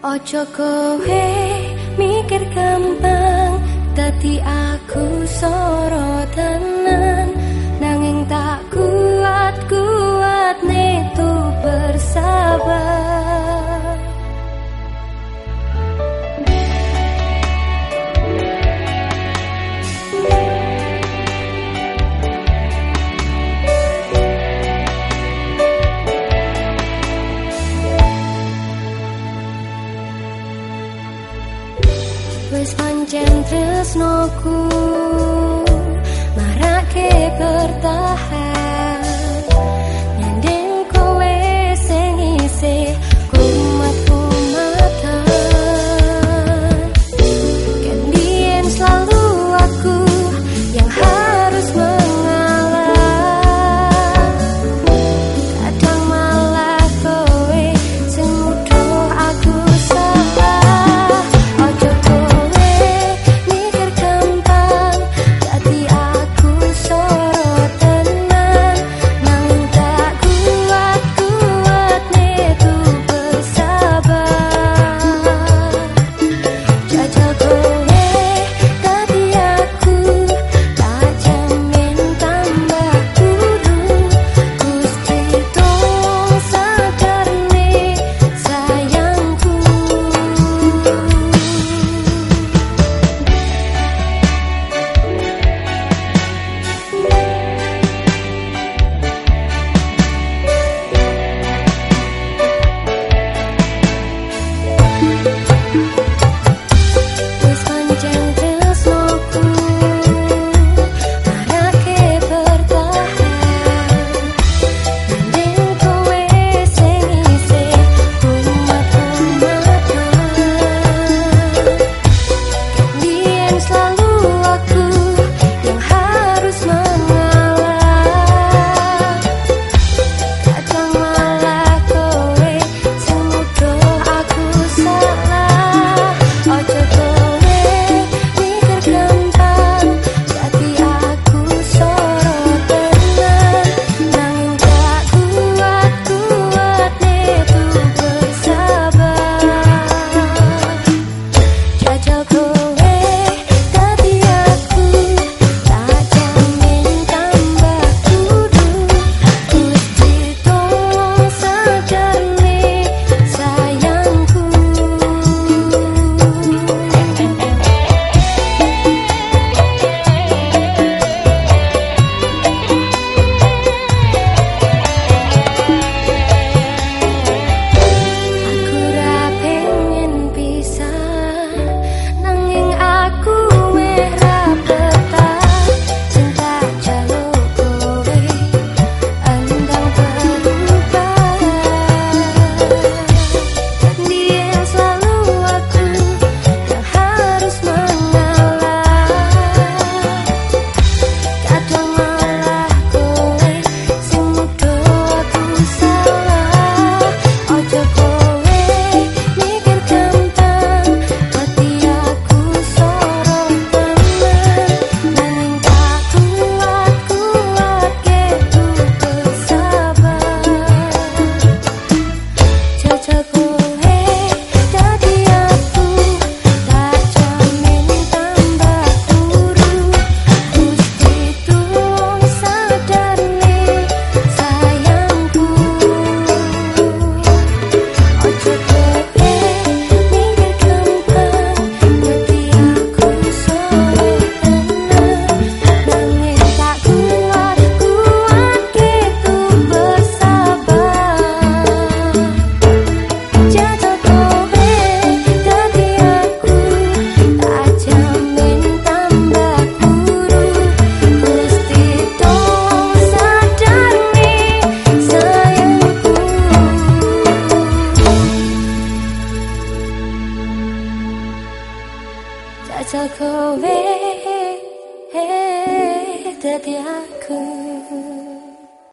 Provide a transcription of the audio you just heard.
Ojo kowe mikir gampang. Dati aku sorotanan wis pancen tresnoku marake bertahan jajal kowe dadi aku